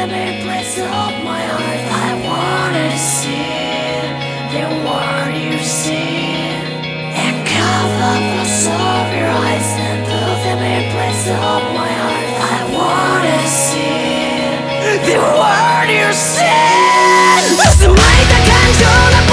every place of my heart. I wanna see the world you see. And cover the of your eyes and build every place of my heart. I wanna see the world you see. It's the way that can do